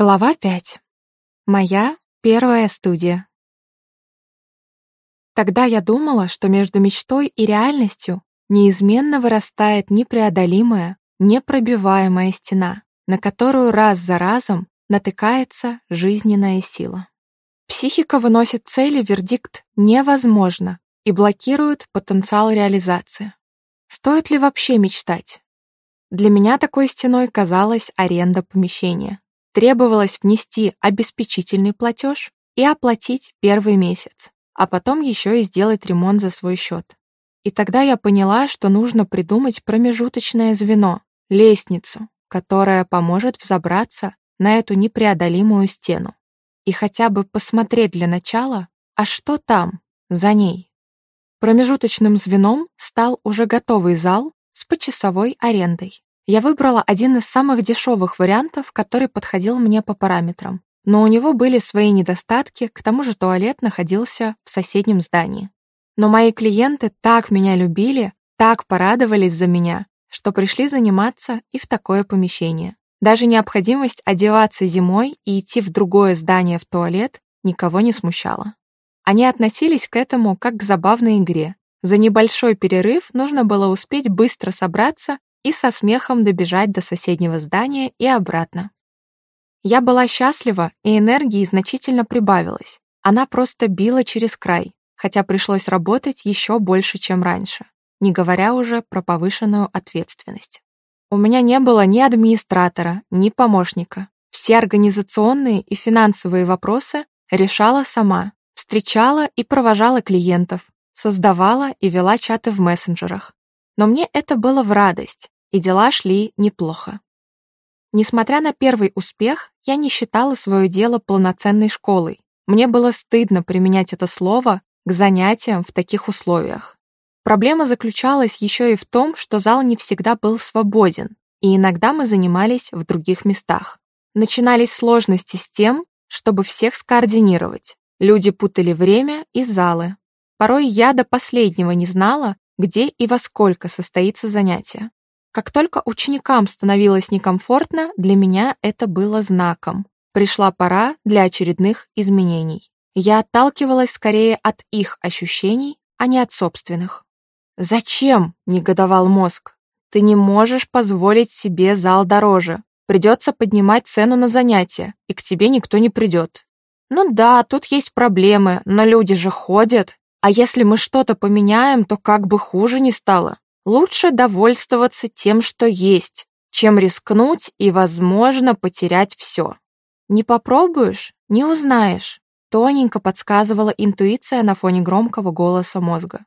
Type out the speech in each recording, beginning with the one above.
Глава 5. Моя первая студия. Тогда я думала, что между мечтой и реальностью неизменно вырастает непреодолимая, непробиваемая стена, на которую раз за разом натыкается жизненная сила. Психика выносит цели вердикт «невозможно» и блокирует потенциал реализации. Стоит ли вообще мечтать? Для меня такой стеной казалась аренда помещения требовалось внести обеспечительный платеж и оплатить первый месяц, а потом еще и сделать ремонт за свой счет. И тогда я поняла, что нужно придумать промежуточное звено, лестницу, которая поможет взобраться на эту непреодолимую стену и хотя бы посмотреть для начала, а что там, за ней. Промежуточным звеном стал уже готовый зал с почасовой арендой. Я выбрала один из самых дешевых вариантов, который подходил мне по параметрам. Но у него были свои недостатки, к тому же туалет находился в соседнем здании. Но мои клиенты так меня любили, так порадовались за меня, что пришли заниматься и в такое помещение. Даже необходимость одеваться зимой и идти в другое здание в туалет никого не смущала. Они относились к этому как к забавной игре. За небольшой перерыв нужно было успеть быстро собраться и со смехом добежать до соседнего здания и обратно. Я была счастлива, и энергии значительно прибавилось. Она просто била через край, хотя пришлось работать еще больше, чем раньше, не говоря уже про повышенную ответственность. У меня не было ни администратора, ни помощника. Все организационные и финансовые вопросы решала сама, встречала и провожала клиентов, создавала и вела чаты в мессенджерах, но мне это было в радость, и дела шли неплохо. Несмотря на первый успех, я не считала свое дело полноценной школой. Мне было стыдно применять это слово к занятиям в таких условиях. Проблема заключалась еще и в том, что зал не всегда был свободен, и иногда мы занимались в других местах. Начинались сложности с тем, чтобы всех скоординировать. Люди путали время и залы. Порой я до последнего не знала, где и во сколько состоится занятие. Как только ученикам становилось некомфортно, для меня это было знаком. Пришла пора для очередных изменений. Я отталкивалась скорее от их ощущений, а не от собственных. «Зачем?» – негодовал мозг. «Ты не можешь позволить себе зал дороже. Придется поднимать цену на занятия, и к тебе никто не придет». «Ну да, тут есть проблемы, но люди же ходят», а если мы что-то поменяем, то как бы хуже не стало. Лучше довольствоваться тем, что есть, чем рискнуть и, возможно, потерять все. Не попробуешь — не узнаешь, тоненько подсказывала интуиция на фоне громкого голоса мозга.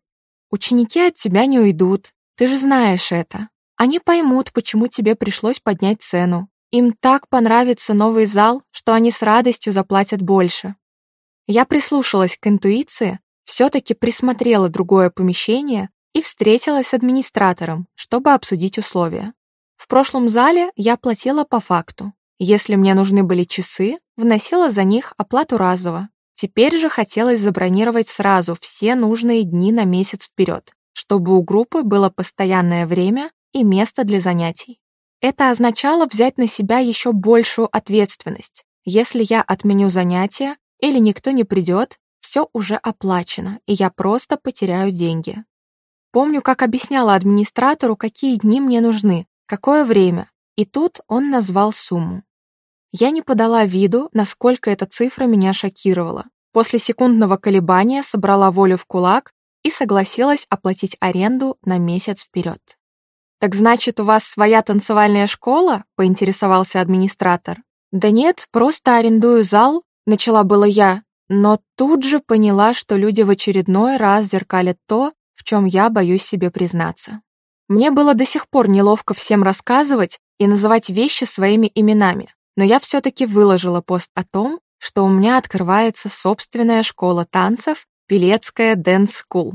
Ученики от тебя не уйдут, ты же знаешь это. Они поймут, почему тебе пришлось поднять цену. Им так понравится новый зал, что они с радостью заплатят больше. Я прислушалась к интуиции, все-таки присмотрела другое помещение и встретилась с администратором, чтобы обсудить условия. В прошлом зале я платила по факту. Если мне нужны были часы, вносила за них оплату разово. Теперь же хотелось забронировать сразу все нужные дни на месяц вперед, чтобы у группы было постоянное время и место для занятий. Это означало взять на себя еще большую ответственность. Если я отменю занятия или никто не придет, все уже оплачено, и я просто потеряю деньги. Помню, как объясняла администратору, какие дни мне нужны, какое время, и тут он назвал сумму. Я не подала виду, насколько эта цифра меня шокировала. После секундного колебания собрала волю в кулак и согласилась оплатить аренду на месяц вперед. «Так значит, у вас своя танцевальная школа?» — поинтересовался администратор. «Да нет, просто арендую зал», — начала было я, но тут же поняла, что люди в очередной раз зеркалят то, в чем я боюсь себе признаться. Мне было до сих пор неловко всем рассказывать и называть вещи своими именами, но я все-таки выложила пост о том, что у меня открывается собственная школа танцев Пелецкая Dance School.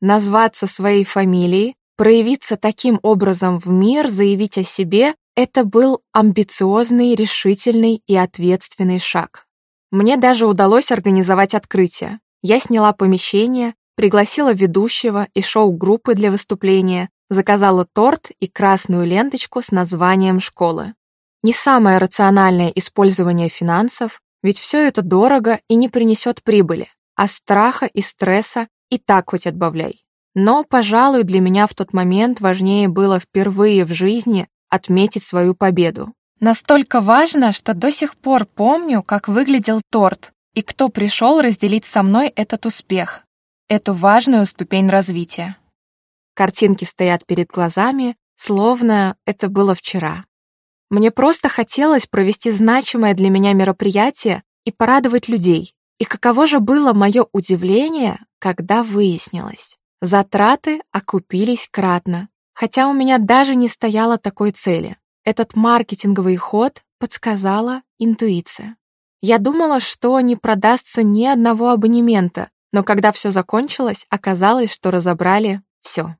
Назваться своей фамилией, проявиться таким образом в мир, заявить о себе — это был амбициозный, решительный и ответственный шаг. Мне даже удалось организовать открытие. Я сняла помещение, пригласила ведущего и шоу-группы для выступления, заказала торт и красную ленточку с названием школы. Не самое рациональное использование финансов, ведь все это дорого и не принесет прибыли, а страха и стресса и так хоть отбавляй. Но, пожалуй, для меня в тот момент важнее было впервые в жизни отметить свою победу. Настолько важно, что до сих пор помню, как выглядел торт и кто пришел разделить со мной этот успех, эту важную ступень развития. Картинки стоят перед глазами, словно это было вчера. Мне просто хотелось провести значимое для меня мероприятие и порадовать людей. И каково же было мое удивление, когда выяснилось. Затраты окупились кратно, хотя у меня даже не стояло такой цели. Этот маркетинговый ход подсказала интуиция. Я думала, что не продастся ни одного абонемента, но когда все закончилось, оказалось, что разобрали все.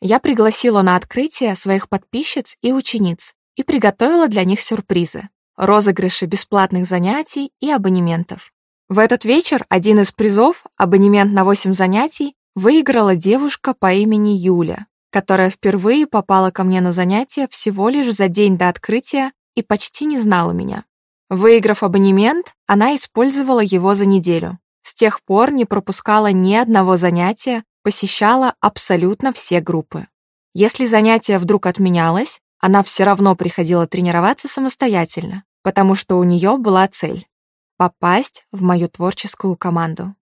Я пригласила на открытие своих подписчиц и учениц и приготовила для них сюрпризы — розыгрыши бесплатных занятий и абонементов. В этот вечер один из призов, абонемент на 8 занятий, выиграла девушка по имени Юля которая впервые попала ко мне на занятия всего лишь за день до открытия и почти не знала меня. Выиграв абонемент, она использовала его за неделю. С тех пор не пропускала ни одного занятия, посещала абсолютно все группы. Если занятие вдруг отменялось, она все равно приходила тренироваться самостоятельно, потому что у нее была цель — попасть в мою творческую команду.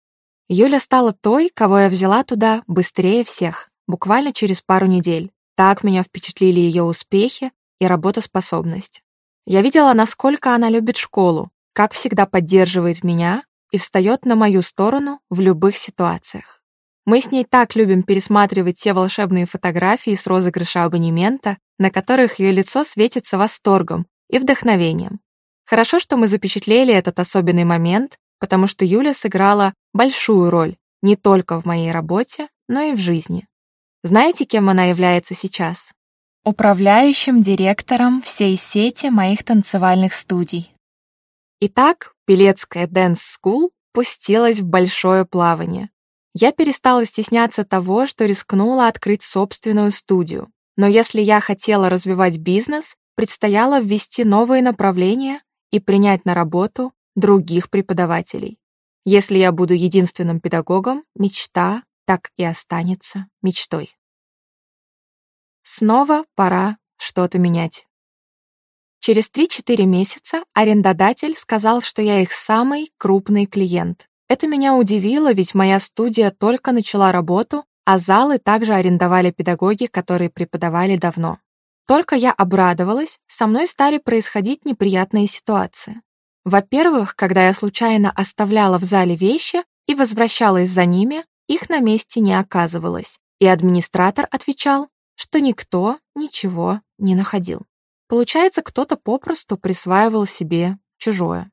Юля стала той, кого я взяла туда быстрее всех. Буквально через пару недель. Так меня впечатлили ее успехи и работоспособность. Я видела, насколько она любит школу, как всегда поддерживает меня и встает на мою сторону в любых ситуациях. Мы с ней так любим пересматривать те волшебные фотографии с розыгрыша абонемента, на которых ее лицо светится восторгом и вдохновением. Хорошо, что мы запечатлели этот особенный момент, потому что Юля сыграла большую роль не только в моей работе, но и в жизни. Знаете, кем она является сейчас? Управляющим директором всей сети моих танцевальных студий. Итак, Пелецкая Dance School пустилась в большое плавание. Я перестала стесняться того, что рискнула открыть собственную студию. Но если я хотела развивать бизнес, предстояло ввести новые направления и принять на работу других преподавателей. Если я буду единственным педагогом, мечта так и останется мечтой. Снова пора что-то менять. Через 3-4 месяца арендодатель сказал, что я их самый крупный клиент. Это меня удивило, ведь моя студия только начала работу, а залы также арендовали педагоги, которые преподавали давно. Только я обрадовалась, со мной стали происходить неприятные ситуации. Во-первых, когда я случайно оставляла в зале вещи и возвращалась за ними, их на месте не оказывалось, и администратор отвечал, что никто ничего не находил. Получается, кто-то попросту присваивал себе чужое.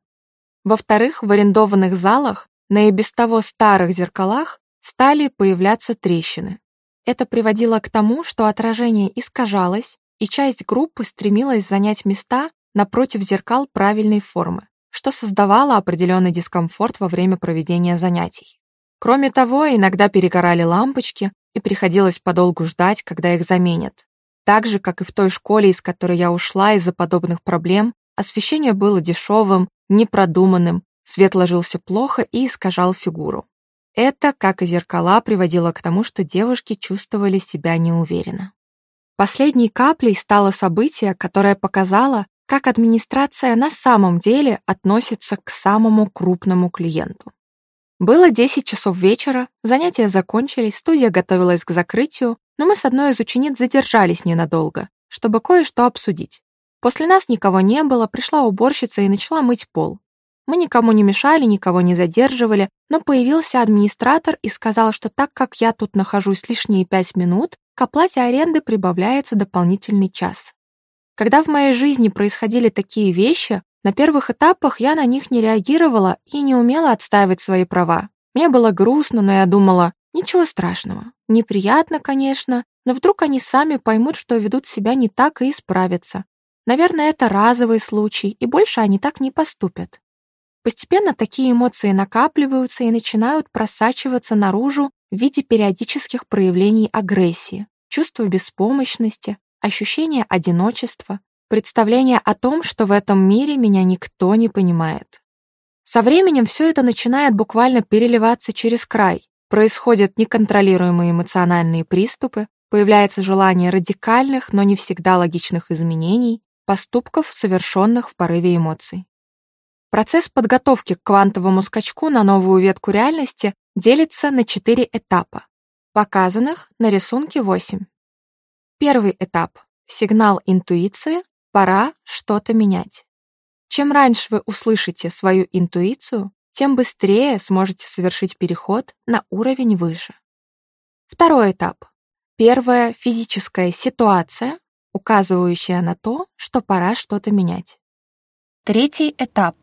Во-вторых, в арендованных залах на и без того старых зеркалах стали появляться трещины. Это приводило к тому, что отражение искажалось, и часть группы стремилась занять места напротив зеркал правильной формы, что создавало определенный дискомфорт во время проведения занятий. Кроме того, иногда перегорали лампочки, и приходилось подолгу ждать, когда их заменят. Так же, как и в той школе, из которой я ушла из-за подобных проблем, освещение было дешевым, непродуманным, свет ложился плохо и искажал фигуру. Это, как и зеркала, приводило к тому, что девушки чувствовали себя неуверенно. Последней каплей стало событие, которое показало, как администрация на самом деле относится к самому крупному клиенту. Было 10 часов вечера, занятия закончились, студия готовилась к закрытию, но мы с одной из учениц задержались ненадолго, чтобы кое-что обсудить. После нас никого не было, пришла уборщица и начала мыть пол. Мы никому не мешали, никого не задерживали, но появился администратор и сказал, что так как я тут нахожусь лишние пять минут, к оплате аренды прибавляется дополнительный час. Когда в моей жизни происходили такие вещи, на первых этапах я на них не реагировала и не умела отстаивать свои права. Мне было грустно, но я думала, ничего страшного. Неприятно, конечно, но вдруг они сами поймут, что ведут себя не так и исправятся. Наверное, это разовый случай, и больше они так не поступят. Постепенно такие эмоции накапливаются и начинают просачиваться наружу в виде периодических проявлений агрессии, чувства беспомощности, ощущения одиночества, представление о том, что в этом мире меня никто не понимает. Со временем все это начинает буквально переливаться через край. Происходят неконтролируемые эмоциональные приступы, появляется желание радикальных, но не всегда логичных изменений, поступков, совершенных в порыве эмоций. Процесс подготовки к квантовому скачку на новую ветку реальности делится на четыре этапа, показанных на рисунке 8. Первый этап – сигнал интуиции, Пора что-то менять. Чем раньше вы услышите свою интуицию, тем быстрее сможете совершить переход на уровень выше. Второй этап. Первая физическая ситуация, указывающая на то, что пора что-то менять. Третий этап.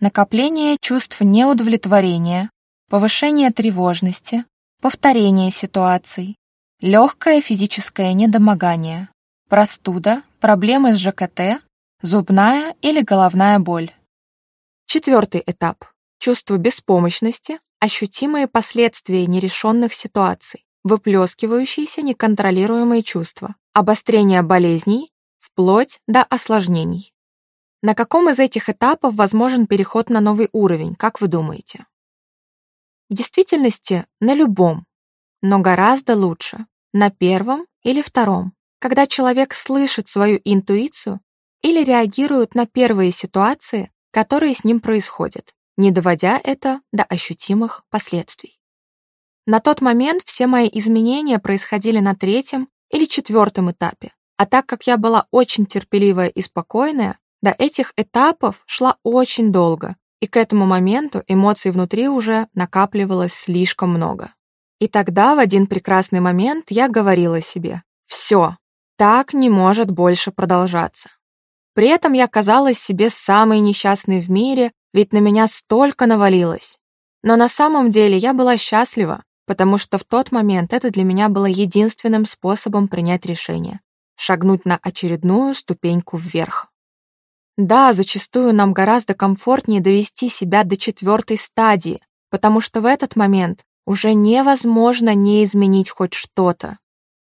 Накопление чувств неудовлетворения, повышение тревожности, повторение ситуаций, легкое физическое недомогание простуда, проблемы с ЖКТ, зубная или головная боль. Четвертый этап. Чувство беспомощности, ощутимые последствия нерешенных ситуаций, выплескивающиеся неконтролируемые чувства, обострение болезней, вплоть до осложнений. На каком из этих этапов возможен переход на новый уровень, как вы думаете? В действительности, на любом, но гораздо лучше, на первом или втором. Когда человек слышит свою интуицию или реагирует на первые ситуации, которые с ним происходят, не доводя это до ощутимых последствий. На тот момент все мои изменения происходили на третьем или четвертом этапе, а так как я была очень терпеливая и спокойная, до этих этапов шла очень долго, и к этому моменту эмоций внутри уже накапливалось слишком много. И тогда в один прекрасный момент я говорила себе «Все, так не может больше продолжаться. При этом я казалась себе самой несчастной в мире, ведь на меня столько навалилось. Но на самом деле я была счастлива, потому что в тот момент это для меня было единственным способом принять решение — шагнуть на очередную ступеньку вверх. Да, зачастую нам гораздо комфортнее довести себя до четвертой стадии, потому что в этот момент уже невозможно не изменить хоть что-то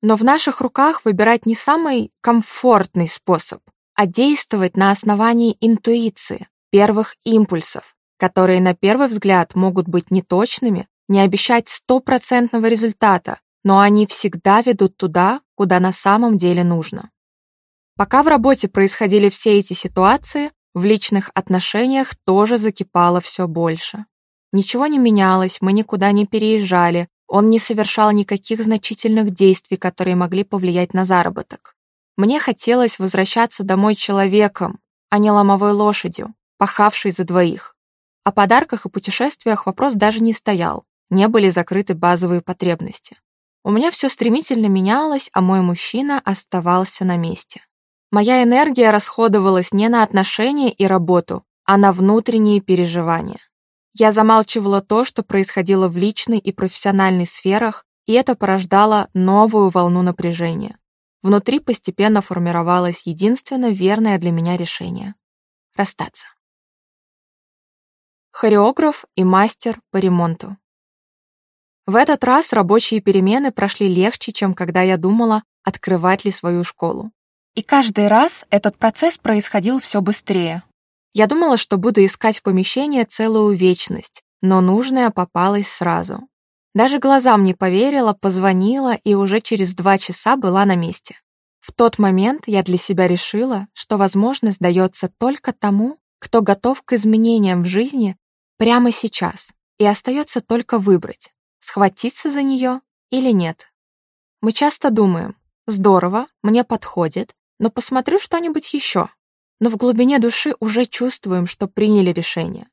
но в наших руках выбирать не самый комфортный способ, а действовать на основании интуиции, первых импульсов, которые на первый взгляд могут быть неточными, не обещать стопроцентного результата, но они всегда ведут туда, куда на самом деле нужно. Пока в работе происходили все эти ситуации, в личных отношениях тоже закипало все больше. Ничего не менялось, мы никуда не переезжали, он не совершал никаких значительных действий, которые могли повлиять на заработок. Мне хотелось возвращаться домой человеком, а не ломовой лошадью, пахавшей за двоих. О подарках и путешествиях вопрос даже не стоял, не были закрыты базовые потребности. У меня все стремительно менялось, а мой мужчина оставался на месте. Моя энергия расходовалась не на отношения и работу, а на внутренние переживания. Я замалчивала то, что происходило в личной и профессиональной сферах, и это порождало новую волну напряжения. Внутри постепенно формировалось единственно верное для меня решение — расстаться. Хореограф и мастер по ремонту. В этот раз рабочие перемены прошли легче, чем когда я думала, открывать ли свою школу. И каждый раз этот процесс происходил все быстрее, я думала, что буду искать помещение целую вечность, но нужное попалось сразу. Даже глазам не поверила, позвонила и уже через два часа была на месте. В тот момент я для себя решила, что возможность дается только тому, кто готов к изменениям в жизни прямо сейчас, и остается только выбрать, схватиться за нее или нет. Мы часто думаем, здорово, мне подходит, но посмотрю что-нибудь еще, но в глубине души уже чувствуем, что приняли решение.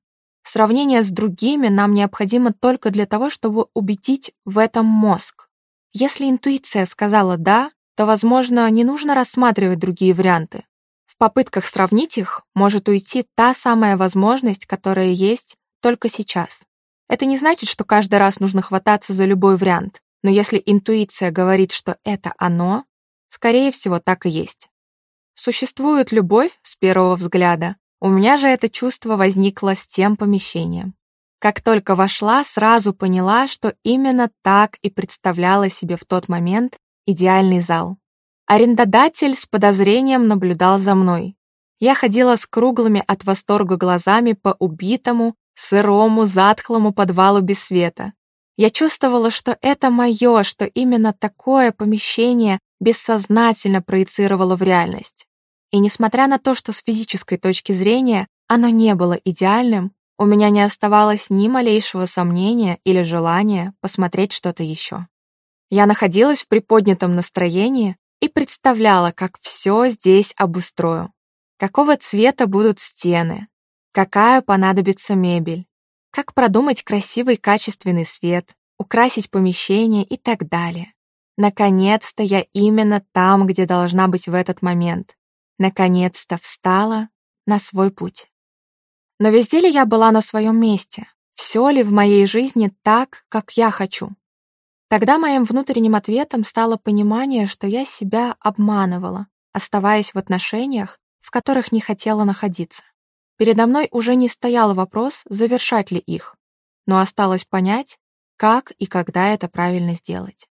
Сравнение с другими нам необходимо только для того, чтобы убедить в этом мозг. Если интуиция сказала «да», то, возможно, не нужно рассматривать другие варианты. В попытках сравнить их может уйти та самая возможность, которая есть только сейчас. Это не значит, что каждый раз нужно хвататься за любой вариант, но если интуиция говорит, что это оно, скорее всего, так и есть. Существует любовь с первого взгляда. У меня же это чувство возникло с тем помещением. Как только вошла, сразу поняла, что именно так и представляла себе в тот момент идеальный зал. Арендодатель с подозрением наблюдал за мной. Я ходила с круглыми от восторга глазами по убитому, сырому, затхлому подвалу без света. Я чувствовала, что это мое, что именно такое помещение бессознательно проецировало в реальность. И несмотря на то, что с физической точки зрения оно не было идеальным, у меня не оставалось ни малейшего сомнения или желания посмотреть что-то еще. Я находилась в приподнятом настроении и представляла, как все здесь обустрою. Какого цвета будут стены, какая понадобится мебель, как продумать красивый качественный свет, украсить помещение и так далее. Наконец-то я именно там, где должна быть в этот момент. Наконец-то встала на свой путь. Но везде ли я была на своем месте? Все ли в моей жизни так, как я хочу? Тогда моим внутренним ответом стало понимание, что я себя обманывала, оставаясь в отношениях, в которых не хотела находиться. Передо мной уже не стоял вопрос, завершать ли их, но осталось понять, как и когда это правильно сделать.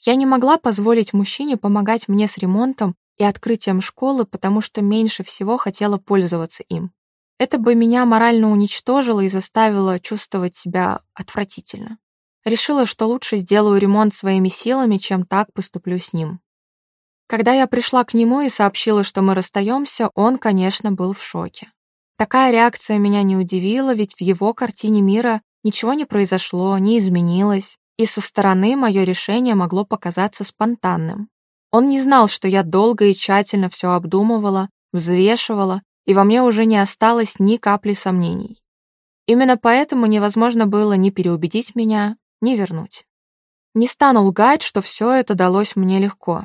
Я не могла позволить мужчине помогать мне с ремонтом и открытием школы, потому что меньше всего хотела пользоваться им. Это бы меня морально уничтожило и заставило чувствовать себя отвратительно. Решила, что лучше сделаю ремонт своими силами, чем так поступлю с ним. Когда я пришла к нему и сообщила, что мы расстаемся, он, конечно, был в шоке. Такая реакция меня не удивила, ведь в его картине мира ничего не произошло, не изменилось и со стороны мое решение могло показаться спонтанным. Он не знал, что я долго и тщательно все обдумывала, взвешивала, и во мне уже не осталось ни капли сомнений. Именно поэтому невозможно было ни переубедить меня, ни вернуть. Не стану лгать, что все это далось мне легко.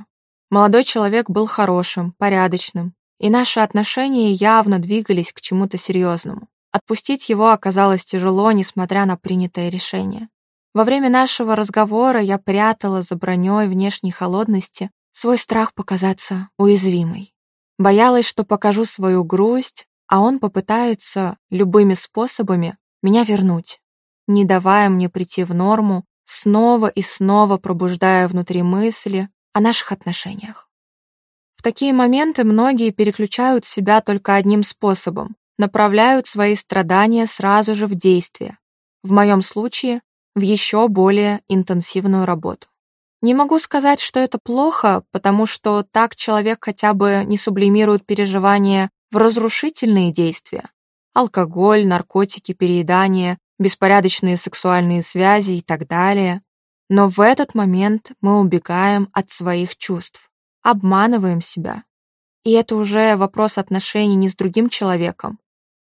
Молодой человек был хорошим, порядочным, и наши отношения явно двигались к чему-то серьезному. Отпустить его оказалось тяжело, несмотря на принятое решение. Во время нашего разговора я прятала за броней внешней холодности свой страх показаться уязвимой. Боялась, что покажу свою грусть, а он попытается любыми способами меня вернуть, не давая мне прийти в норму, снова и снова пробуждая внутри мысли о наших отношениях. В такие моменты многие переключают себя только одним способом, направляют свои страдания сразу же в действие. В моем случае в еще более интенсивную работу. Не могу сказать, что это плохо, потому что так человек хотя бы не сублимирует переживания в разрушительные действия. Алкоголь, наркотики, переедание, беспорядочные сексуальные связи и так далее. Но в этот момент мы убегаем от своих чувств, обманываем себя. И это уже вопрос отношений не с другим человеком,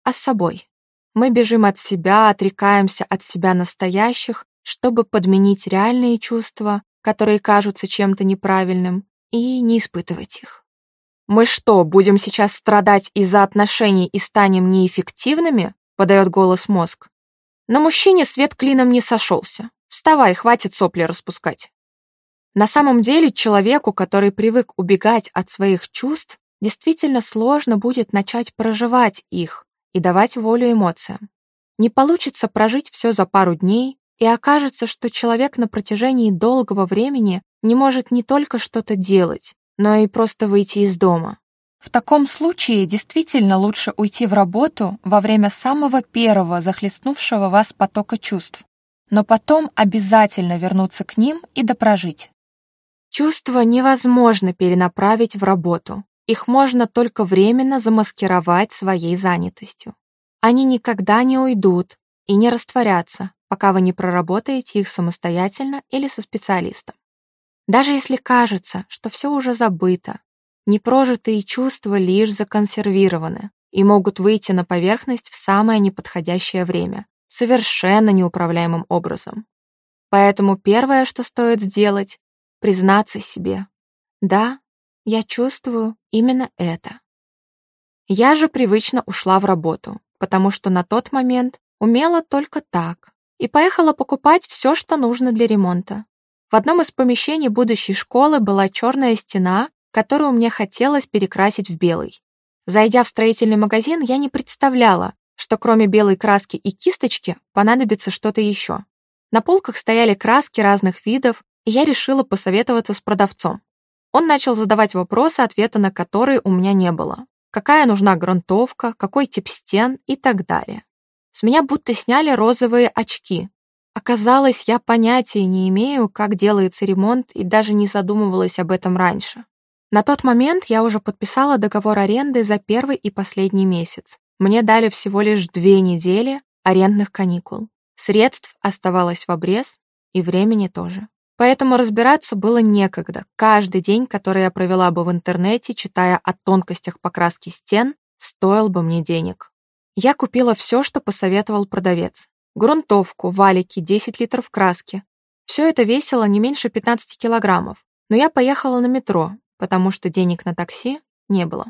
а с собой. Мы бежим от себя, отрекаемся от себя настоящих, чтобы подменить реальные чувства, которые кажутся чем-то неправильным, и не испытывать их. «Мы что, будем сейчас страдать из-за отношений и станем неэффективными?» — подает голос мозг. На мужчине свет клином не сошелся. Вставай, хватит сопли распускать. На самом деле человеку, который привык убегать от своих чувств, действительно сложно будет начать проживать их, и давать волю эмоциям. Не получится прожить все за пару дней, и окажется, что человек на протяжении долгого времени не может не только что-то делать, но и просто выйти из дома. В таком случае действительно лучше уйти в работу во время самого первого захлестнувшего вас потока чувств, но потом обязательно вернуться к ним и допрожить. Чувства невозможно перенаправить в работу. Их можно только временно замаскировать своей занятостью. Они никогда не уйдут и не растворятся, пока вы не проработаете их самостоятельно или со специалистом. Даже если кажется, что все уже забыто, непрожитые чувства лишь законсервированы и могут выйти на поверхность в самое неподходящее время, совершенно неуправляемым образом. Поэтому первое, что стоит сделать, признаться себе. Да, я чувствую именно это. Я же привычно ушла в работу, потому что на тот момент умела только так, и поехала покупать все, что нужно для ремонта. В одном из помещений будущей школы была черная стена, которую мне хотелось перекрасить в белый. Зайдя в строительный магазин, я не представляла, что кроме белой краски и кисточки понадобится что-то еще. На полках стояли краски разных видов, и я решила посоветоваться с продавцом. Он начал задавать вопросы, ответа на которые у меня не было. Какая нужна грунтовка, какой тип стен и так далее. С меня будто сняли розовые очки. Оказалось, я понятия не имею, как делается ремонт, и даже не задумывалась об этом раньше. На тот момент я уже подписала договор аренды за первый и последний месяц. Мне дали всего лишь две недели арендных каникул. Средств оставалось в обрез, и времени тоже. Поэтому разбираться было некогда. Каждый день, который я провела бы в интернете, читая о тонкостях покраски стен, стоил бы мне денег. Я купила все, что посоветовал продавец. Грунтовку, валики, 10 литров краски. Все это весило не меньше 15 килограммов. Но я поехала на метро, потому что денег на такси не было.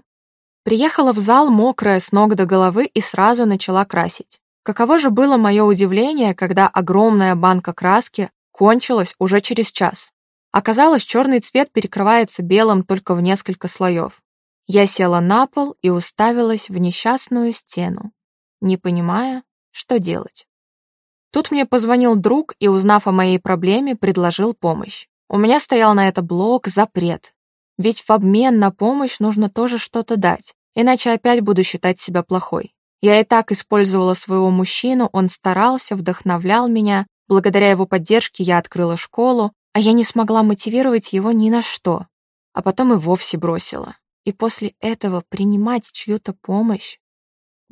Приехала в зал мокрая с ног до головы и сразу начала красить. Каково же было мое удивление, когда огромная банка краски Кончилось уже через час. Оказалось, черный цвет перекрывается белым только в несколько слоев. Я села на пол и уставилась в несчастную стену, не понимая, что делать. Тут мне позвонил друг и, узнав о моей проблеме, предложил помощь. У меня стоял на это блок запрет. Ведь в обмен на помощь нужно тоже что-то дать, иначе опять буду считать себя плохой. Я и так использовала своего мужчину, он старался, вдохновлял меня, Благодаря его поддержке я открыла школу, а я не смогла мотивировать его ни на что, а потом и вовсе бросила. И после этого принимать чью-то помощь.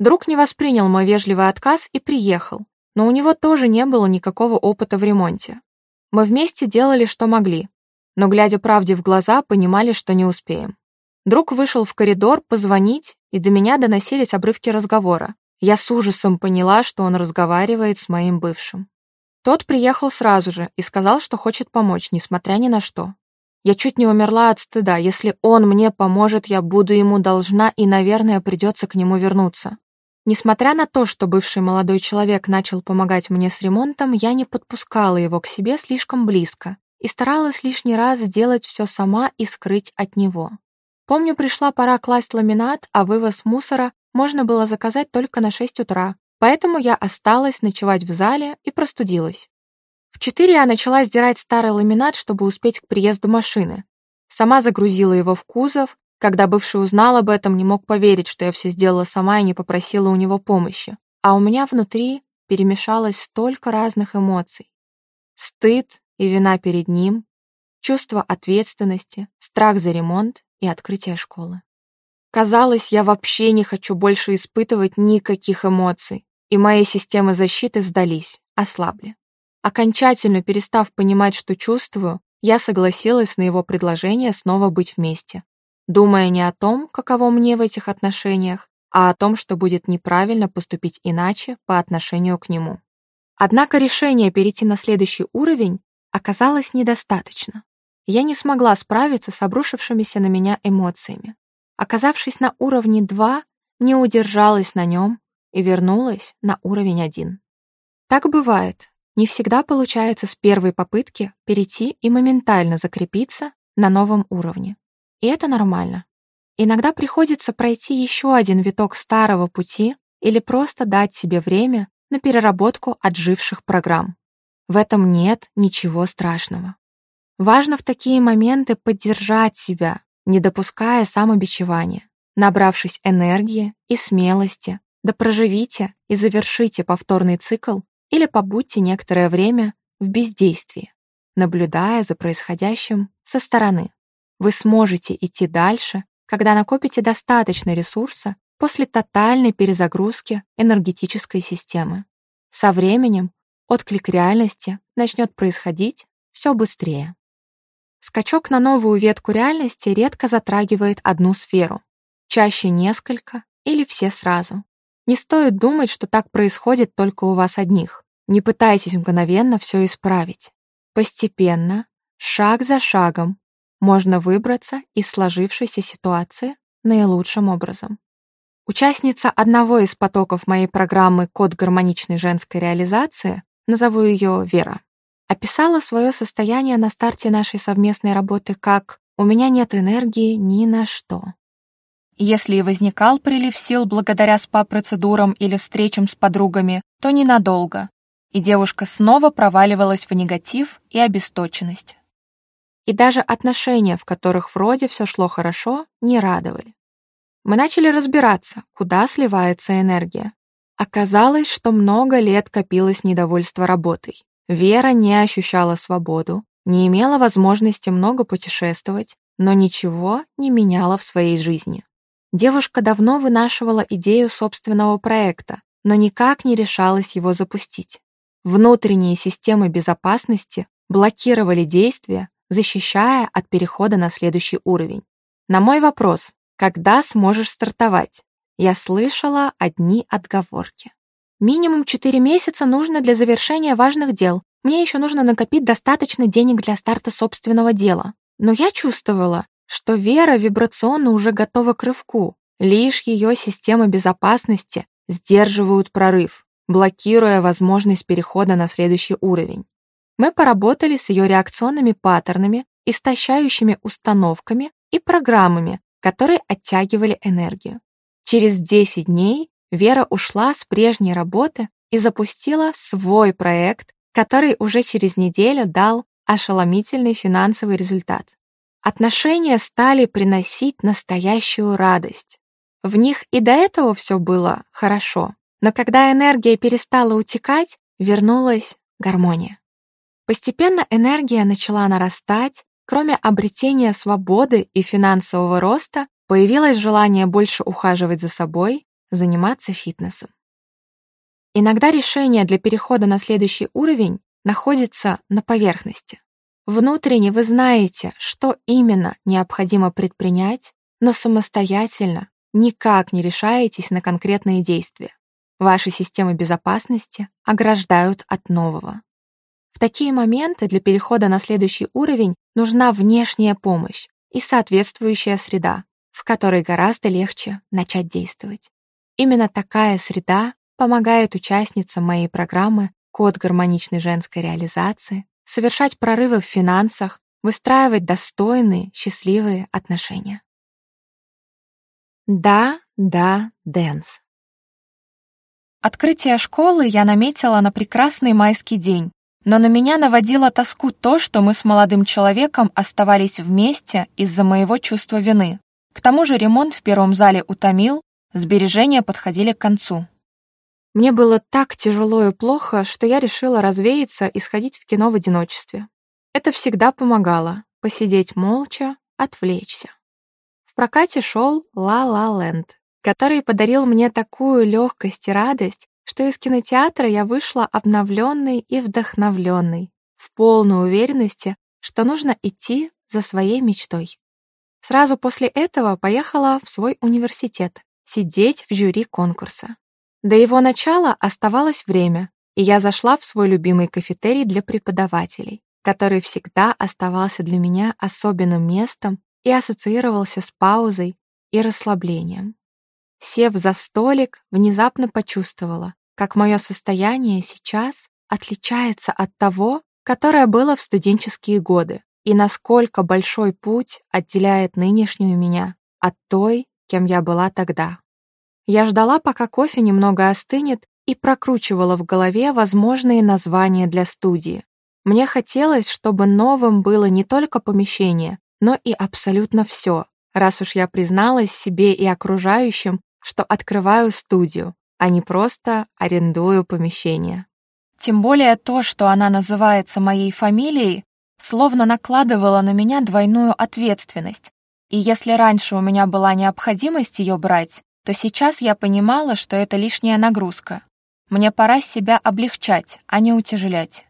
Друг не воспринял мой вежливый отказ и приехал, но у него тоже не было никакого опыта в ремонте. Мы вместе делали, что могли, но, глядя правде в глаза, понимали, что не успеем. Друг вышел в коридор позвонить, и до меня доносились обрывки разговора. Я с ужасом поняла, что он разговаривает с моим бывшим. Тот приехал сразу же и сказал, что хочет помочь, несмотря ни на что. Я чуть не умерла от стыда. Если он мне поможет, я буду ему должна и, наверное, придется к нему вернуться. Несмотря на то, что бывший молодой человек начал помогать мне с ремонтом, я не подпускала его к себе слишком близко и старалась лишний раз сделать все сама и скрыть от него. Помню, пришла пора класть ламинат, а вывоз мусора можно было заказать только на 6 утра, поэтому я осталась ночевать в зале и простудилась. В четыре я начала сдирать старый ламинат, чтобы успеть к приезду машины. Сама загрузила его в кузов, когда бывший узнал об этом, не мог поверить, что я все сделала сама и не попросила у него помощи. А у меня внутри перемешалось столько разных эмоций. Стыд и вина перед ним, чувство ответственности, страх за ремонт и открытие школы. Казалось, я вообще не хочу больше испытывать никаких эмоций и мои системы защиты сдались, ослабли. Окончательно перестав понимать, что чувствую, я согласилась на его предложение снова быть вместе, думая не о том, каково мне в этих отношениях, а о том, что будет неправильно поступить иначе по отношению к нему. Однако решение перейти на следующий уровень оказалось недостаточно. Я не смогла справиться с обрушившимися на меня эмоциями. Оказавшись на уровне 2, не удержалась на нем и вернулась на уровень 1. Так бывает. Не всегда получается с первой попытки перейти и моментально закрепиться на новом уровне. И это нормально. Иногда приходится пройти еще один виток старого пути или просто дать себе время на переработку отживших программ. В этом нет ничего страшного. Важно в такие моменты поддержать себя, не допуская самобичевания, набравшись энергии и смелости да проживите и завершите повторный цикл или побудьте некоторое время в бездействии, наблюдая за происходящим со стороны. Вы сможете идти дальше, когда накопите достаточно ресурса после тотальной перезагрузки энергетической системы. Со временем отклик реальности начнет происходить все быстрее. Скачок на новую ветку реальности редко затрагивает одну сферу, чаще несколько или все сразу. Не стоит думать, что так происходит только у вас одних. Не пытайтесь мгновенно все исправить. Постепенно, шаг за шагом, можно выбраться из сложившейся ситуации наилучшим образом. Участница одного из потоков моей программы «Код гармоничной женской реализации», назову ее Вера, описала свое состояние на старте нашей совместной работы как «У меня нет энергии ни на что». Если возникал прилив сил благодаря спа-процедурам или встречам с подругами, то ненадолго, и девушка снова проваливалась в негатив и обесточенность. И даже отношения, в которых вроде все шло хорошо, не радовали. Мы начали разбираться, куда сливается энергия. Оказалось, что много лет копилось недовольство работой. Вера не ощущала свободу, не имела возможности много путешествовать, но ничего не меняла в своей жизни. Девушка давно вынашивала идею собственного проекта, но никак не решалась его запустить. Внутренние системы безопасности блокировали действия, защищая от перехода на следующий уровень. На мой вопрос, когда сможешь стартовать, я слышала одни отговорки. Минимум 4 месяца нужно для завершения важных дел. Мне еще нужно накопить достаточно денег для старта собственного дела. Но я чувствовала, что Вера вибрационно уже готова к рывку, лишь ее системы безопасности сдерживают прорыв, блокируя возможность перехода на следующий уровень. Мы поработали с ее реакционными паттернами, истощающими установками и программами, которые оттягивали энергию. Через 10 дней Вера ушла с прежней работы и запустила свой проект, который уже через неделю дал ошеломительный финансовый результат. Отношения стали приносить настоящую радость. В них и до этого все было хорошо, но когда энергия перестала утекать, вернулась гармония. Постепенно энергия начала нарастать, кроме обретения свободы и финансового роста, появилось желание больше ухаживать за собой, заниматься фитнесом. Иногда решение для перехода на следующий уровень находится на поверхности. Внутренне вы знаете, что именно необходимо предпринять, но самостоятельно никак не решаетесь на конкретные действия. Ваши системы безопасности ограждают от нового. В такие моменты для перехода на следующий уровень нужна внешняя помощь и соответствующая среда, в которой гораздо легче начать действовать. Именно такая среда помогает участницам моей программы «Код гармоничной женской реализации» совершать прорывы в финансах, выстраивать достойные, счастливые отношения. Да, да, Дэнс. Открытие школы я наметила на прекрасный майский день, но на меня наводило тоску то, что мы с молодым человеком оставались вместе из-за моего чувства вины. К тому же ремонт в первом зале утомил, сбережения подходили к концу. Мне было так тяжело и плохо, что я решила развеяться и сходить в кино в одиночестве. Это всегда помогало — посидеть молча, отвлечься. В прокате шел «Ла Ла Ленд», который подарил мне такую легкость и радость, что из кинотеатра я вышла обновленной и вдохновленной, в полной уверенности, что нужно идти за своей мечтой. Сразу после этого поехала в свой университет сидеть в жюри конкурса. До его начала оставалось время, и я зашла в свой любимый кафетерий для преподавателей, который всегда оставался для меня особенным местом и ассоциировался с паузой и расслаблением. Сев за столик, внезапно почувствовала, как мое состояние сейчас отличается от того, которое было в студенческие годы, и насколько большой путь отделяет нынешнюю меня от той, кем я была тогда. Я ждала, пока кофе немного остынет, и прокручивала в голове возможные названия для студии. Мне хотелось, чтобы новым было не только помещение, но и абсолютно все, раз уж я призналась себе и окружающим, что открываю студию, а не просто арендую помещение. Тем более то, что она называется моей фамилией, словно накладывало на меня двойную ответственность. И если раньше у меня была необходимость ее брать, то сейчас я понимала, что это лишняя нагрузка. Мне пора себя облегчать, а не утяжелять.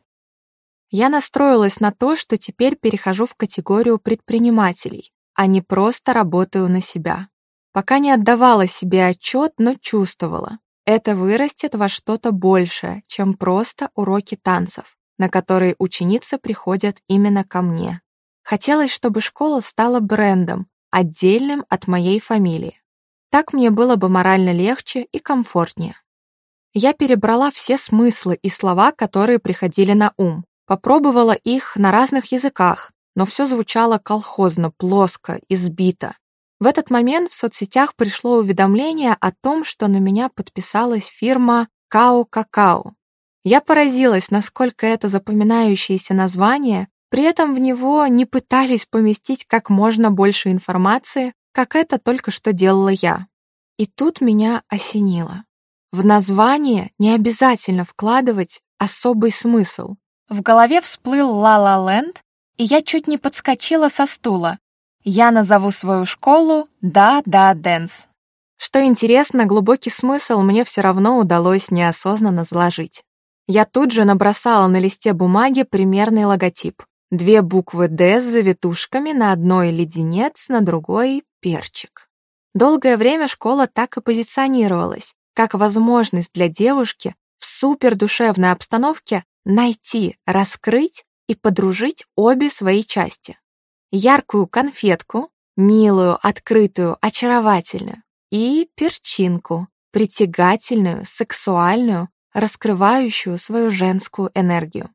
Я настроилась на то, что теперь перехожу в категорию предпринимателей, а не просто работаю на себя. Пока не отдавала себе отчет, но чувствовала. Это вырастет во что-то большее, чем просто уроки танцев, на которые ученицы приходят именно ко мне. Хотелось, чтобы школа стала брендом, отдельным от моей фамилии. Так мне было бы морально легче и комфортнее. Я перебрала все смыслы и слова, которые приходили на ум, попробовала их на разных языках, но все звучало колхозно, плоско, избито. В этот момент в соцсетях пришло уведомление о том, что на меня подписалась фирма «Као Какао». Я поразилась, насколько это запоминающееся название, при этом в него не пытались поместить как можно больше информации, как это только что делала я. И тут меня осенило. В название не обязательно вкладывать особый смысл. В голове всплыл «Ла-Ла-Ленд», и я чуть не подскочила со стула. Я назову свою школу «Да-да, Dance». Что интересно, глубокий смысл мне все равно удалось неосознанно заложить. Я тут же набросала на листе бумаги примерный логотип. Две буквы «Д» с завитушками на одной леденец, на другой перчик. Долгое время школа так и позиционировалась, как возможность для девушки в супердушевной обстановке найти, раскрыть и подружить обе свои части. Яркую конфетку, милую, открытую, очаровательную, и перчинку, притягательную, сексуальную, раскрывающую свою женскую энергию.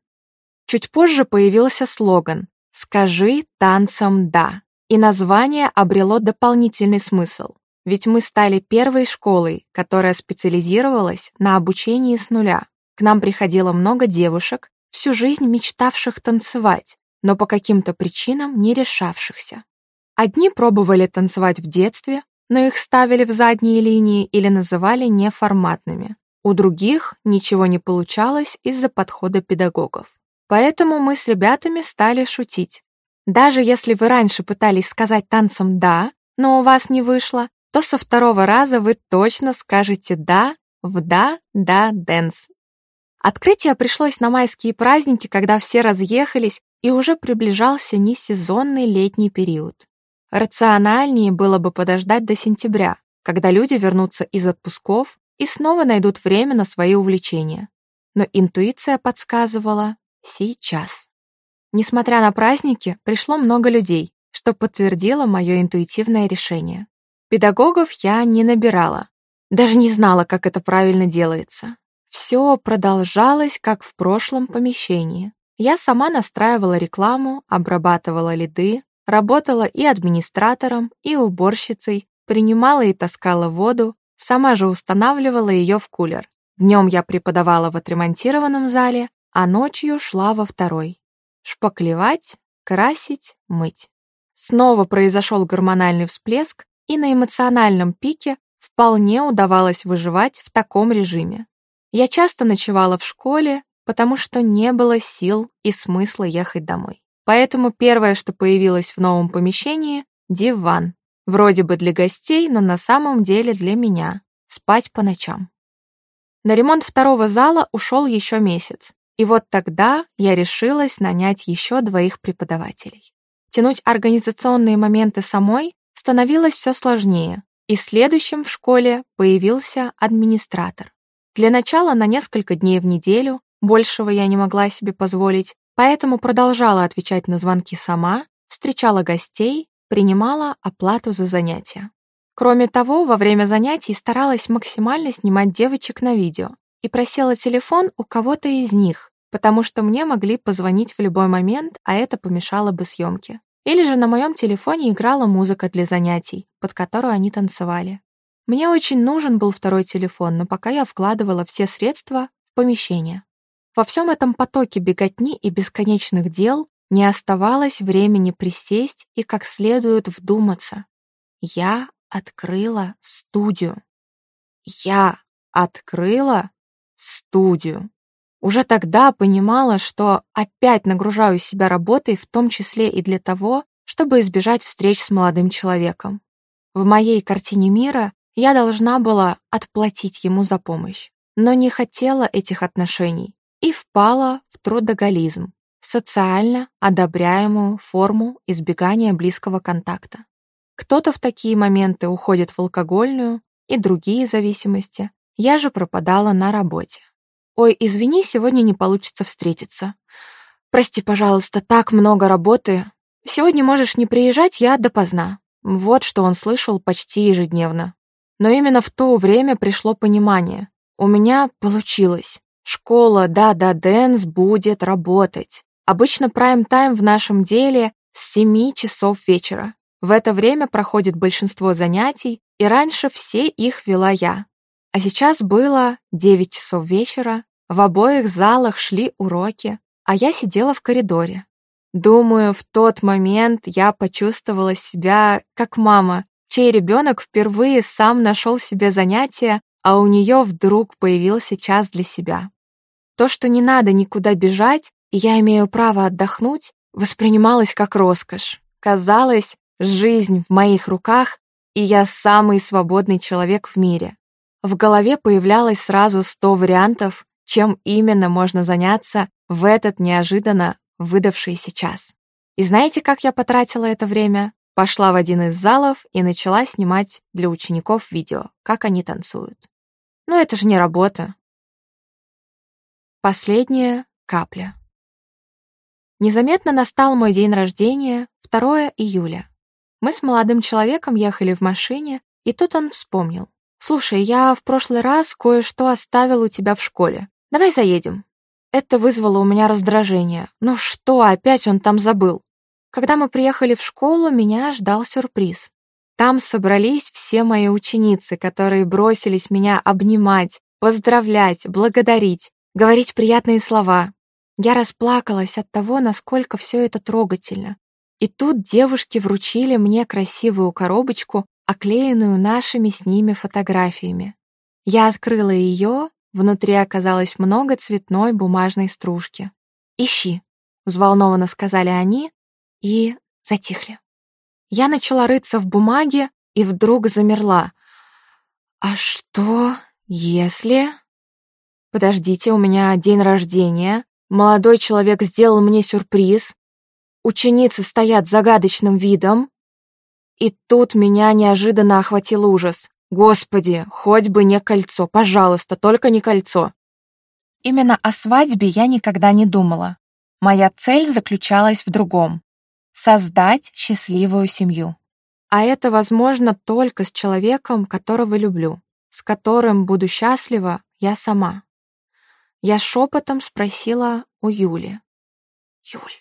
Чуть позже появился слоган «Скажи танцам «да», и название обрело дополнительный смысл, ведь мы стали первой школой, которая специализировалась на обучении с нуля. К нам приходило много девушек, всю жизнь мечтавших танцевать, но по каким-то причинам не решавшихся. Одни пробовали танцевать в детстве, но их ставили в задние линии или называли неформатными. У других ничего не получалось из-за подхода педагогов. Поэтому мы с ребятами стали шутить. Даже если вы раньше пытались сказать танцам «да», но у вас не вышло, то со второго раза вы точно скажете «да» в «да, да, dance». Открытие пришлось на майские праздники, когда все разъехались, и уже приближался несезонный летний период. Рациональнее было бы подождать до сентября, когда люди вернутся из отпусков и снова найдут время на свои увлечения. Но интуиция подсказывала «сейчас». Несмотря на праздники, пришло много людей, что подтвердило мое интуитивное решение. Педагогов я не набирала. Даже не знала, как это правильно делается. Все продолжалось, как в прошлом помещении. Я сама настраивала рекламу, обрабатывала лиды, работала и администратором, и уборщицей, принимала и таскала воду, сама же устанавливала ее в кулер. Днем я преподавала в отремонтированном зале, а ночью шла во второй шпаклевать, красить, мыть. Снова произошел гормональный всплеск, и на эмоциональном пике вполне удавалось выживать в таком режиме. Я часто ночевала в школе, потому что не было сил и смысла ехать домой. Поэтому первое, что появилось в новом помещении — диван. Вроде бы для гостей, но на самом деле для меня. Спать по ночам. На ремонт второго зала ушел еще месяц. И вот тогда я решилась нанять еще двоих преподавателей. Тянуть организационные моменты самой становилось все сложнее, и следующим в школе появился администратор. Для начала на несколько дней в неделю, большего я не могла себе позволить, поэтому продолжала отвечать на звонки сама, встречала гостей, принимала оплату за занятия. Кроме того, во время занятий старалась максимально снимать девочек на видео и просила телефон у кого-то из них, потому что мне могли позвонить в любой момент, а это помешало бы съемке. Или же на моем телефоне играла музыка для занятий, под которую они танцевали. Мне очень нужен был второй телефон, но пока я вкладывала все средства в помещение. Во всем этом потоке беготни и бесконечных дел не оставалось времени присесть и как следует вдуматься. Я открыла студию. Я открыла студию. Уже тогда понимала, что опять нагружаю себя работой, в том числе и для того, чтобы избежать встреч с молодым человеком. В моей картине мира я должна была отплатить ему за помощь, но не хотела этих отношений и впала в трудоголизм, социально одобряемую форму избегания близкого контакта. Кто-то в такие моменты уходит в алкогольную и другие зависимости, я же пропадала на работе. Ой, извини, сегодня не получится встретиться. Прости, пожалуйста, так много работы. Сегодня можешь не приезжать, я допоздна. Вот что он слышал почти ежедневно. Но именно в то время пришло понимание. У меня получилось. Школа «Да-да Дэнс» будет работать. Обычно прайм-тайм в нашем деле с 7 часов вечера. В это время проходит большинство занятий, и раньше все их вела я. А сейчас было 9 часов вечера, в обоих залах шли уроки, а я сидела в коридоре. Думаю, в тот момент я почувствовала себя как мама, чей ребенок впервые сам нашел себе занятие, а у нее вдруг появился час для себя. То, что не надо никуда бежать, и я имею право отдохнуть, воспринималось как роскошь. Казалось, жизнь в моих руках, и я самый свободный человек в мире. В голове появлялось сразу сто вариантов, чем именно можно заняться в этот неожиданно выдавшийся час. И знаете, как я потратила это время? Пошла в один из залов и начала снимать для учеников видео, как они танцуют. Но это же не работа. Последняя капля. Незаметно настал мой день рождения, 2 июля. Мы с молодым человеком ехали в машине, и тут он вспомнил. «Слушай, я в прошлый раз кое-что оставил у тебя в школе. Давай заедем. Это вызвало у меня раздражение. Ну что, опять он там забыл? Когда мы приехали в школу, меня ждал сюрприз. Там собрались все мои ученицы, которые бросились меня обнимать, поздравлять, благодарить, говорить приятные слова. Я расплакалась от того, насколько все это трогательно. И тут девушки вручили мне красивую коробочку, оклеенную нашими с ними фотографиями. Я открыла ее Внутри оказалось много цветной бумажной стружки. «Ищи!» — взволнованно сказали они и затихли. Я начала рыться в бумаге и вдруг замерла. «А что, если...» «Подождите, у меня день рождения. Молодой человек сделал мне сюрприз. Ученицы стоят загадочным видом». И тут меня неожиданно охватил ужас. Господи, хоть бы не кольцо, пожалуйста, только не кольцо. Именно о свадьбе я никогда не думала. Моя цель заключалась в другом — создать счастливую семью. А это возможно только с человеком, которого люблю, с которым буду счастлива я сама. Я шепотом спросила у Юли. «Юль,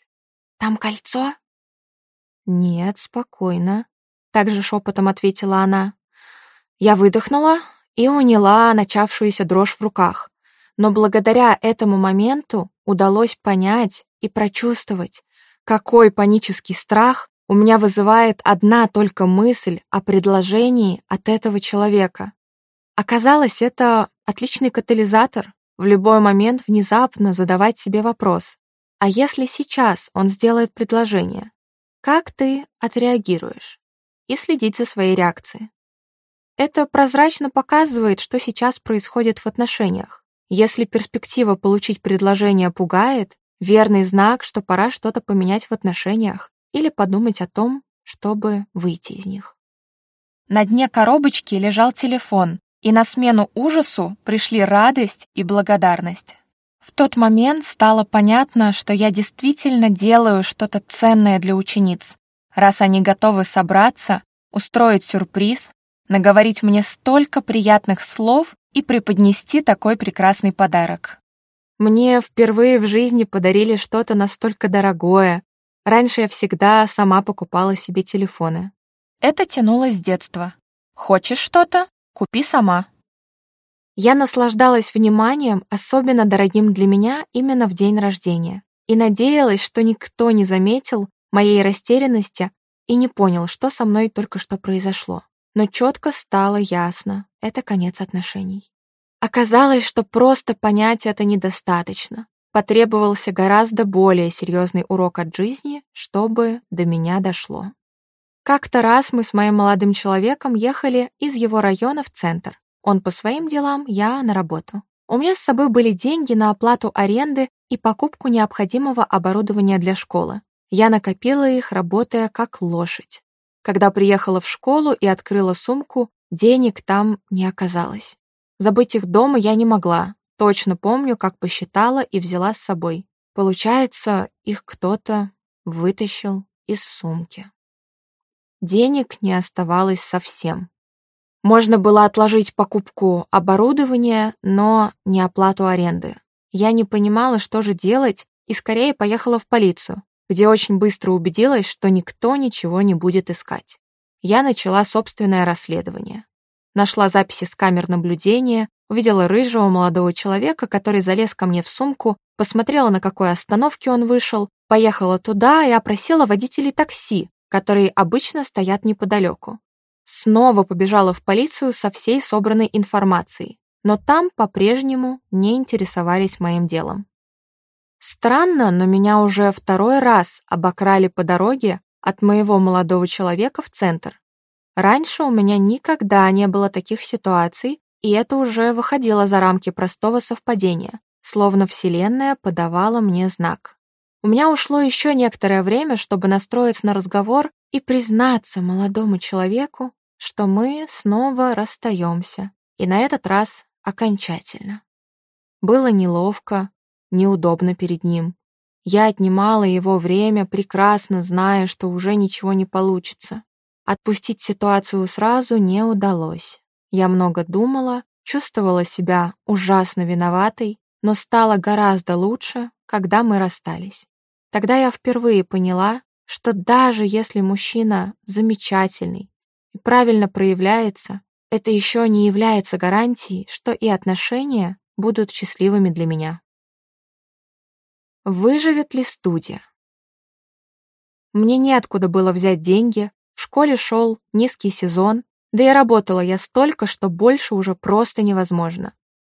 там кольцо?» «Нет, спокойно», — также шепотом ответила она. Я выдохнула и уняла начавшуюся дрожь в руках, но благодаря этому моменту удалось понять и прочувствовать, какой панический страх у меня вызывает одна только мысль о предложении от этого человека. Оказалось, это отличный катализатор в любой момент внезапно задавать себе вопрос, а если сейчас он сделает предложение, как ты отреагируешь? И следить за своей реакцией. Это прозрачно показывает, что сейчас происходит в отношениях. Если перспектива получить предложение пугает, верный знак, что пора что-то поменять в отношениях или подумать о том, чтобы выйти из них. На дне коробочки лежал телефон, и на смену ужасу пришли радость и благодарность. В тот момент стало понятно, что я действительно делаю что-то ценное для учениц, раз они готовы собраться, устроить сюрприз наговорить мне столько приятных слов и преподнести такой прекрасный подарок. Мне впервые в жизни подарили что-то настолько дорогое. Раньше я всегда сама покупала себе телефоны. Это тянуло с детства. Хочешь что-то? Купи сама. Я наслаждалась вниманием, особенно дорогим для меня именно в день рождения, и надеялась, что никто не заметил моей растерянности и не понял, что со мной только что произошло но четко стало ясно — это конец отношений. Оказалось, что просто понять это недостаточно. Потребовался гораздо более серьезный урок от жизни, чтобы до меня дошло. Как-то раз мы с моим молодым человеком ехали из его района в центр. Он по своим делам, я на работу. У меня с собой были деньги на оплату аренды и покупку необходимого оборудования для школы. Я накопила их, работая как лошадь. Когда приехала в школу и открыла сумку, денег там не оказалось. Забыть их дома я не могла. Точно помню, как посчитала и взяла с собой. Получается, их кто-то вытащил из сумки. Денег не оставалось совсем. Можно было отложить покупку оборудования, но не оплату аренды. Я не понимала, что же делать, и скорее поехала в полицию где очень быстро убедилась, что никто ничего не будет искать. Я начала собственное расследование. Нашла записи с камер наблюдения, увидела рыжего молодого человека, который залез ко мне в сумку, посмотрела, на какой остановке он вышел, поехала туда и опросила водителей такси, которые обычно стоят неподалеку. Снова побежала в полицию со всей собранной информацией, но там по-прежнему не интересовались моим делом. Странно, но меня уже второй раз обокрали по дороге от моего молодого человека в центр. Раньше у меня никогда не было таких ситуаций, и это уже выходило за рамки простого совпадения, словно Вселенная подавала мне знак. У меня ушло еще некоторое время, чтобы настроиться на разговор и признаться молодому человеку, что мы снова расстаемся, и на этот раз окончательно. Было неловко, неудобно перед ним. Я отнимала его время, прекрасно зная, что уже ничего не получится. Отпустить ситуацию сразу не удалось. Я много думала, чувствовала себя ужасно виноватой, но стало гораздо лучше, когда мы расстались. Тогда я впервые поняла, что даже если мужчина замечательный и правильно проявляется, это еще не является гарантией, что и отношения будут счастливыми для меня. Выживет ли студия? Мне неоткуда было взять деньги, в школе шел низкий сезон, да и работала я столько, что больше уже просто невозможно.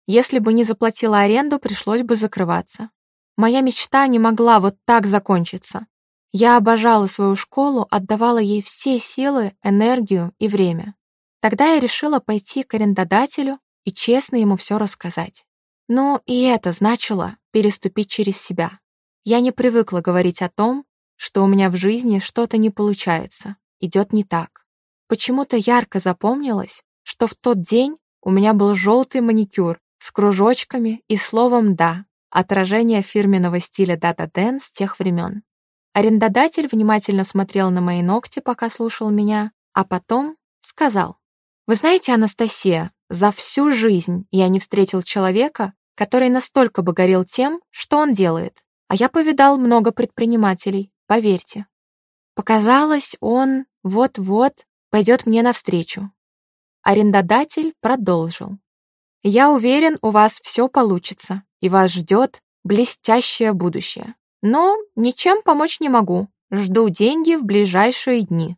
Если бы не заплатила аренду, пришлось бы закрываться. Моя мечта не могла вот так закончиться. Я обожала свою школу, отдавала ей все силы, энергию и время. Тогда я решила пойти к арендодателю и честно ему все рассказать. Но и это значило переступить через себя. Я не привыкла говорить о том, что у меня в жизни что-то не получается, идет не так. Почему-то ярко запомнилось, что в тот день у меня был желтый маникюр с кружочками и словом «да», отражение фирменного стиля Data Дэн с тех времен. Арендодатель внимательно смотрел на мои ногти, пока слушал меня, а потом сказал, «Вы знаете, Анастасия, за всю жизнь я не встретил человека, который настолько бы горел тем, что он делает. А я повидал много предпринимателей, поверьте. Показалось, он вот-вот пойдет мне навстречу. Арендодатель продолжил. Я уверен, у вас все получится, и вас ждет блестящее будущее. Но ничем помочь не могу. Жду деньги в ближайшие дни.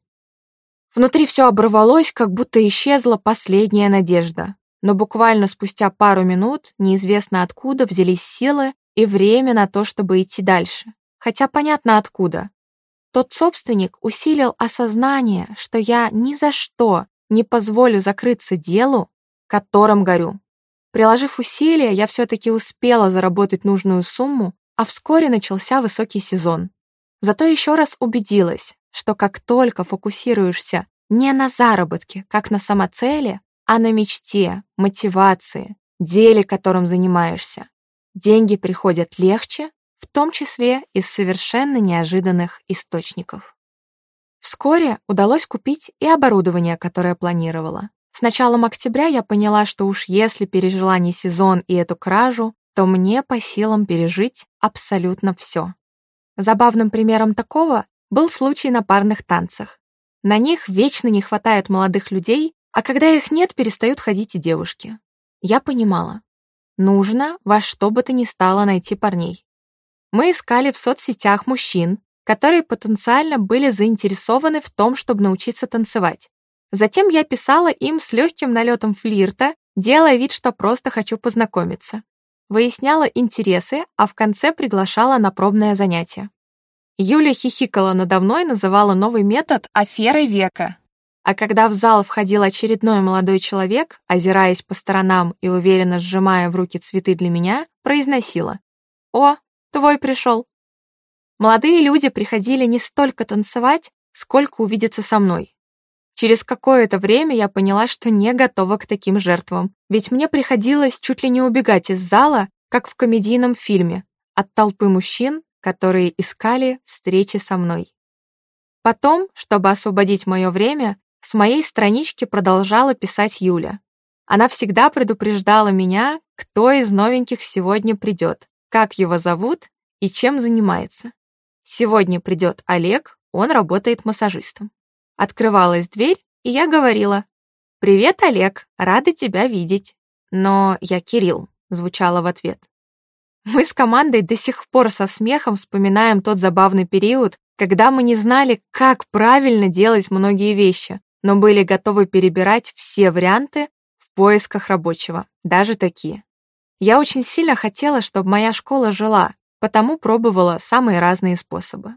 Внутри все оборвалось, как будто исчезла последняя надежда но буквально спустя пару минут неизвестно откуда взялись силы и время на то, чтобы идти дальше. Хотя понятно откуда. Тот собственник усилил осознание, что я ни за что не позволю закрыться делу, которым горю. Приложив усилия, я все-таки успела заработать нужную сумму, а вскоре начался высокий сезон. Зато еще раз убедилась, что как только фокусируешься не на заработке, как на самоцеле, а на мечте, мотивации, деле, которым занимаешься. Деньги приходят легче, в том числе из совершенно неожиданных источников. Вскоре удалось купить и оборудование, которое планировала. С началом октября я поняла, что уж если пережила не сезон и эту кражу, то мне по силам пережить абсолютно все. Забавным примером такого был случай на парных танцах. На них вечно не хватает молодых людей, а когда их нет, перестают ходить и девушки. Я понимала. Нужно во что бы то ни стало найти парней. Мы искали в соцсетях мужчин, которые потенциально были заинтересованы в том, чтобы научиться танцевать. Затем я писала им с легким налетом флирта, делая вид, что просто хочу познакомиться. Выясняла интересы, а в конце приглашала на пробное занятие. Юля хихикала надо мной, и называла новый метод «аферой века», а когда в зал входил очередной молодой человек, озираясь по сторонам и уверенно сжимая в руки цветы для меня, произносила «О, твой пришел». Молодые люди приходили не столько танцевать, сколько увидеться со мной. Через какое-то время я поняла, что не готова к таким жертвам, ведь мне приходилось чуть ли не убегать из зала, как в комедийном фильме, от толпы мужчин, которые искали встречи со мной. Потом, чтобы освободить мое время, с моей странички продолжала писать Юля. Она всегда предупреждала меня, кто из новеньких сегодня придет, как его зовут и чем занимается. Сегодня придет Олег, он работает массажистом. Открывалась дверь, и я говорила «Привет, Олег, рада тебя видеть». Но я Кирилл, звучало в ответ. Мы с командой до сих пор со смехом вспоминаем тот забавный период, когда мы не знали, как правильно делать многие вещи, но были готовы перебирать все варианты в поисках рабочего, даже такие. Я очень сильно хотела, чтобы моя школа жила, потому пробовала самые разные способы.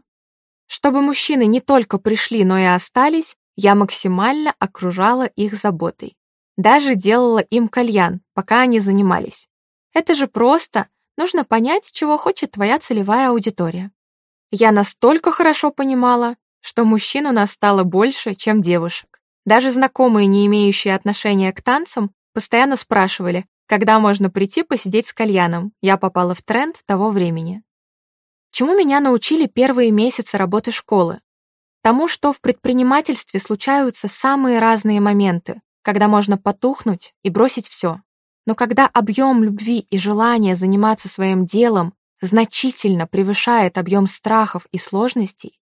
Чтобы мужчины не только пришли, но и остались, я максимально окружала их заботой. Даже делала им кальян, пока они занимались. Это же просто, нужно понять, чего хочет твоя целевая аудитория. Я настолько хорошо понимала, что мужчин у нас стало больше, чем девушек. Даже знакомые, не имеющие отношения к танцам, постоянно спрашивали, когда можно прийти посидеть с кальяном. Я попала в тренд того времени. Чему меня научили первые месяцы работы школы? Тому, что в предпринимательстве случаются самые разные моменты, когда можно потухнуть и бросить все. Но когда объем любви и желания заниматься своим делом значительно превышает объем страхов и сложностей,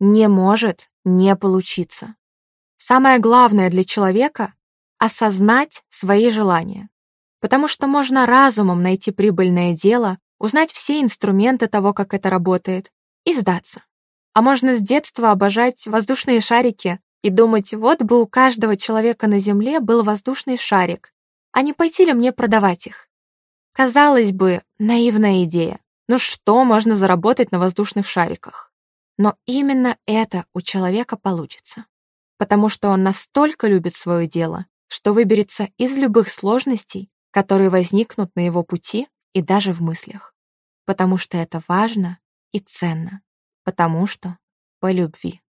не может не получиться. Самое главное для человека — осознать свои желания. Потому что можно разумом найти прибыльное дело, узнать все инструменты того, как это работает, и сдаться. А можно с детства обожать воздушные шарики и думать, вот бы у каждого человека на Земле был воздушный шарик, а не пойти ли мне продавать их? Казалось бы, наивная идея. Ну что можно заработать на воздушных шариках? Но именно это у человека получится потому что он настолько любит свое дело, что выберется из любых сложностей, которые возникнут на его пути и даже в мыслях. Потому что это важно и ценно. Потому что по любви.